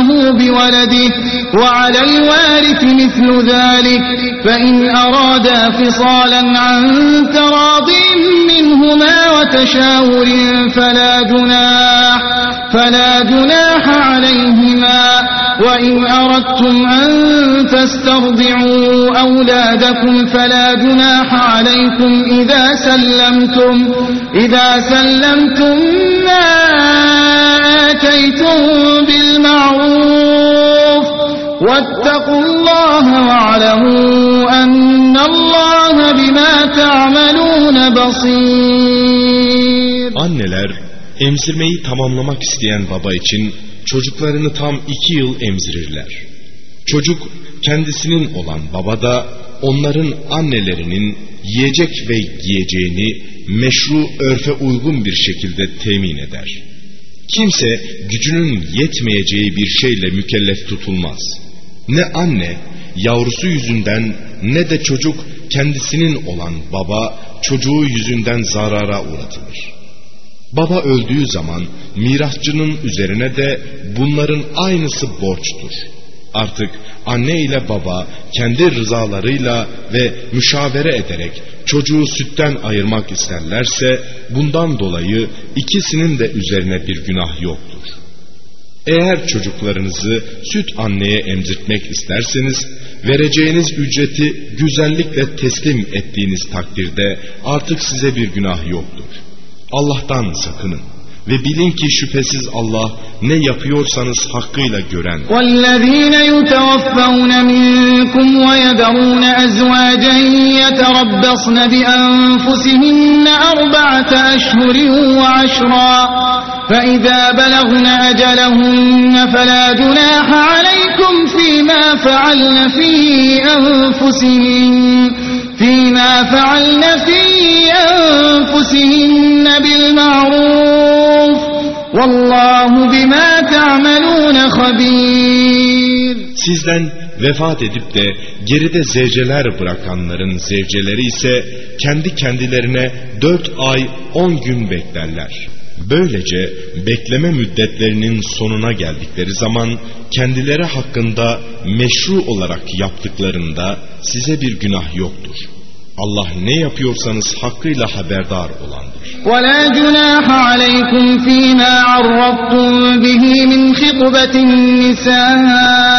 له بولده وعلى الوارث مثل ذلك فإن أرادا فصالا عن تراض منهما وتشاور فلا جناح فلا جناح عليهما وإن أردتم أن تسترضعوا أولادكم فلا جناح عليكم إذا سلمتم إذا سلمتم ما آتيتم واتقوا الله واعلموا أن الله بما تعملون بصير Anneler emzirmeyi tamamlamak isteyen baba için çocuklarını tam iki yıl emzirirler. Çocuk kendisinin olan baba da onların annelerinin yiyecek ve giyeceğini meşru örfe uygun bir şekilde temin eder. Kimse gücünün yetmeyeceği bir şeyle mükellef tutulmaz. Ne anne yavrusu yüzünden ne de çocuk kendisinin olan baba çocuğu yüzünden zarara uğratılır. Baba öldüğü zaman mirasçının üzerine de bunların aynısı borçtur. Artık anne ile baba kendi rızalarıyla ve müşavere ederek çocuğu sütten ayırmak isterlerse bundan dolayı ikisinin de üzerine bir günah yoktur. Eğer çocuklarınızı süt anneye emzirtmek isterseniz vereceğiniz ücreti güzellikle teslim ettiğiniz takdirde artık size bir günah yoktur. Allah'tan sakının ve bilin ki şüphesiz Allah ne yapıyorsanız hakkıyla gören. والذين يتوفون منكم ويذرون أزواجا يتربصن بأنفسهن أربعة أشهر وعشرا فإذا بلغن أجلهن فلا جناح عليكم فيما فعلن في أنفسهن فيما فعلن في أنفسهن بالمعروف والله بما تعملون خبير Sizden vefat edip de geride zevceler bırakanların zevceleri ise kendi kendilerine dört ay on gün beklerler. Böylece bekleme müddetlerinin sonuna geldikleri zaman kendileri hakkında meşru olarak yaptıklarında size bir günah yoktur. Allah ne yapıyorsanız hakkıyla haberdar olandır. ولا جناح عليكم فيما عرضتم به من خطبة النساء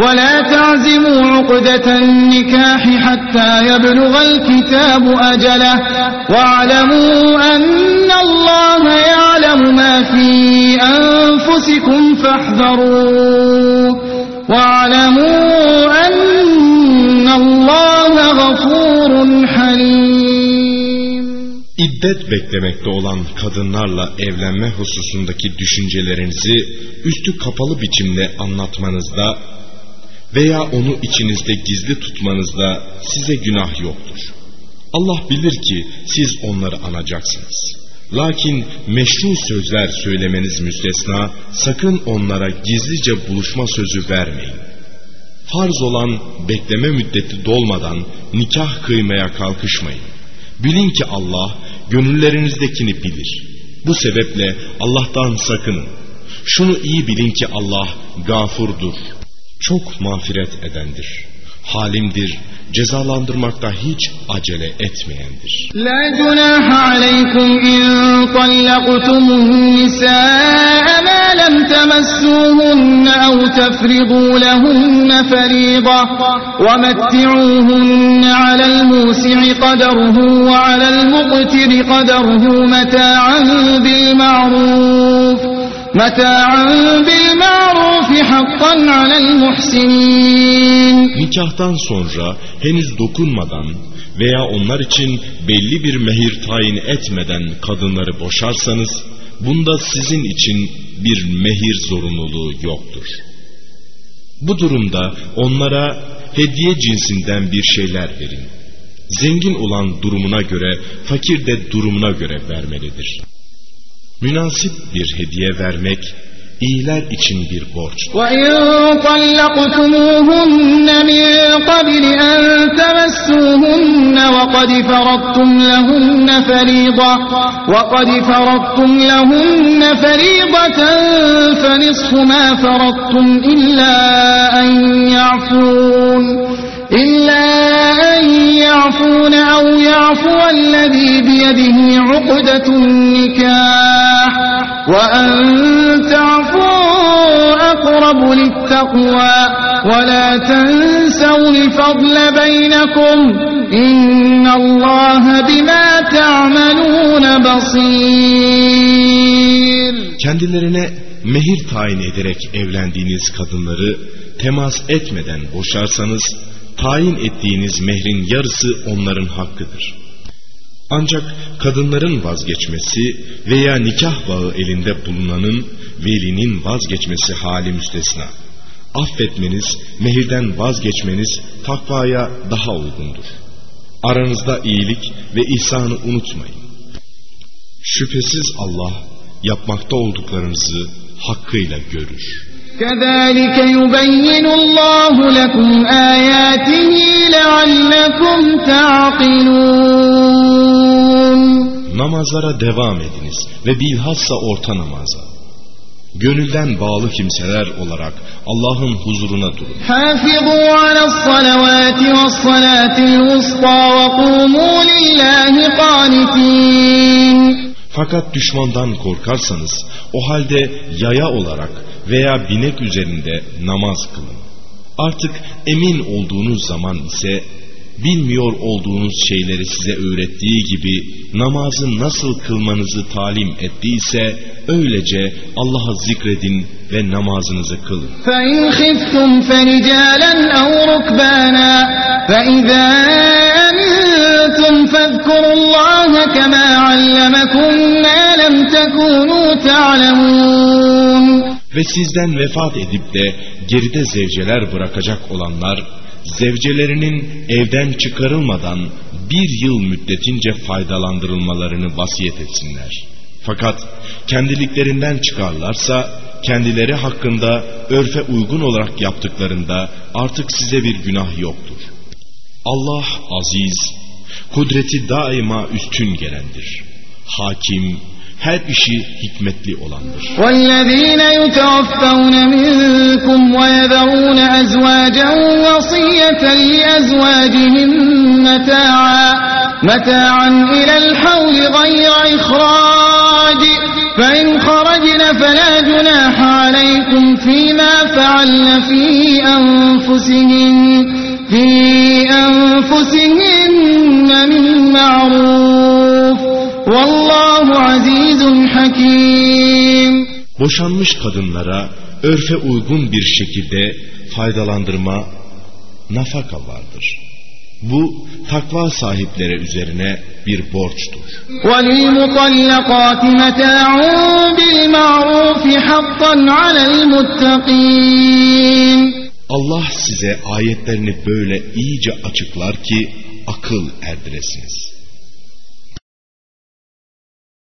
ولا تعزموا عقدة النكاح حتى يبلغ الكتاب أجله واعلموا أن الله يعلم ما في أنفسكم فاحذروه واعلموا أن الله غفور حليم İddet beklemekte olan kadınlarla evlenme hususundaki düşüncelerinizi üstü kapalı biçimde anlatmanızda veya onu içinizde gizli tutmanızda size günah yoktur. Allah bilir ki siz onları anacaksınız. Lakin meşru sözler söylemeniz müstesna sakın onlara gizlice buluşma sözü vermeyin. Farz olan bekleme müddeti dolmadan nikah kıymaya kalkışmayın. Bilin ki Allah gönüllerinizdekini bilir. Bu sebeple Allah'tan sakının. Şunu iyi bilin ki Allah gafurdur çok mağfiret edendir. Halimdir, cezalandırmakta hiç acele etmeyendir. La günah aleykum in tallaqtumuhu nisaa ma lem temessuhunne ev tefridu lehunne feriba ve metti'uhunne alel musi'i kaderuhu ve alel muqtiri kaderuhu meta'an bil ma'ruf. Nikahtan sonra henüz dokunmadan veya onlar için belli bir mehir tayin etmeden kadınları boşarsanız bunda sizin için bir mehir zorunluluğu yoktur. Bu durumda onlara hediye cinsinden bir şeyler verin. Zengin olan durumuna göre, fakir de durumuna göre vermelidir. Münasip bir hediye vermek iyiler için bir borç. وَاِنْ طَلَّقْتُمُوهُنَّ مِنْ قَبْلِ أَنْ تَمَسُّوهُنَّ وَقَدْ فَرَضْتُمْ لَهُنَّ فَرِيضَةً وَقَدْ فَرَضْتُمْ لَهُنَّ فَرِيضَةً فَنِصْفُ مَا فَرَضْتُمْ إِلَّا أَنْ يَعْفُونَ إلا أن يعفون أو يعفو الذي بيده عقدة النكاح وأن تعفوا أقرب للتقوى ولا تنسوا الفضل بينكم إن الله بما تعملون بصير Kendilerine mehir tayin ederek evlendiğiniz kadınları temas etmeden boşarsanız tayin ettiğiniz mehrin yarısı onların hakkıdır. Ancak kadınların vazgeçmesi veya nikah bağı elinde bulunanın velinin vazgeçmesi hali müstesna. Affetmeniz, mehirden vazgeçmeniz takvaya daha uygundur. Aranızda iyilik ve ihsanı unutmayın. Şüphesiz Allah yapmakta olduklarınızı hakkıyla görür. كذلك يبين الله لكم آياته لعلكم تعقلون Namazlara devam ediniz ve bilhassa orta namaza. Gönülden bağlı kimseler olarak Allah'ın huzuruna durun. حافظوا على الصلوات والصلاة الوسطى وقوموا لله قانتين Fakat düşmandan korkarsanız o halde yaya olarak veya binek üzerinde namaz kılın. Artık emin olduğunuz zaman ise bilmiyor olduğunuz şeyleri size öğrettiği gibi namazı nasıl kılmanızı talim ettiyse öylece Allah'ı zikredin ve namazınızı kılın. فإن خفتم فرجالا أو ركبانا فإذا أمنتم فاذكروا الله كما علمكم ما لم تكونوا تعلمون Ve sizden vefat edip de geride zevceler bırakacak olanlar zevcelerinin evden çıkarılmadan bir yıl müddetince faydalandırılmalarını vasiyet etsinler. Fakat kendiliklerinden çıkarlarsa kendileri hakkında örfe uygun olarak yaptıklarında artık size bir günah yoktur. Allah aziz, kudreti daima üstün gelendir. Hakim, her işi hikmetli olandır. والذين يتوفون منكم ويذرون أزواجا وصية لأزواجهم متاعا متاعا إلى الحول غير إخراج فإن خرجن فلا جناح عليكم فيما فعلن في أنفسهن في أنفسهن Boşanmış kadınlara örfe uygun bir şekilde faydalandırma, nafaka vardır. Bu takva sahiplere üzerine bir borçtur. Allah size ayetlerini böyle iyice açıklar ki akıl erdiresiniz.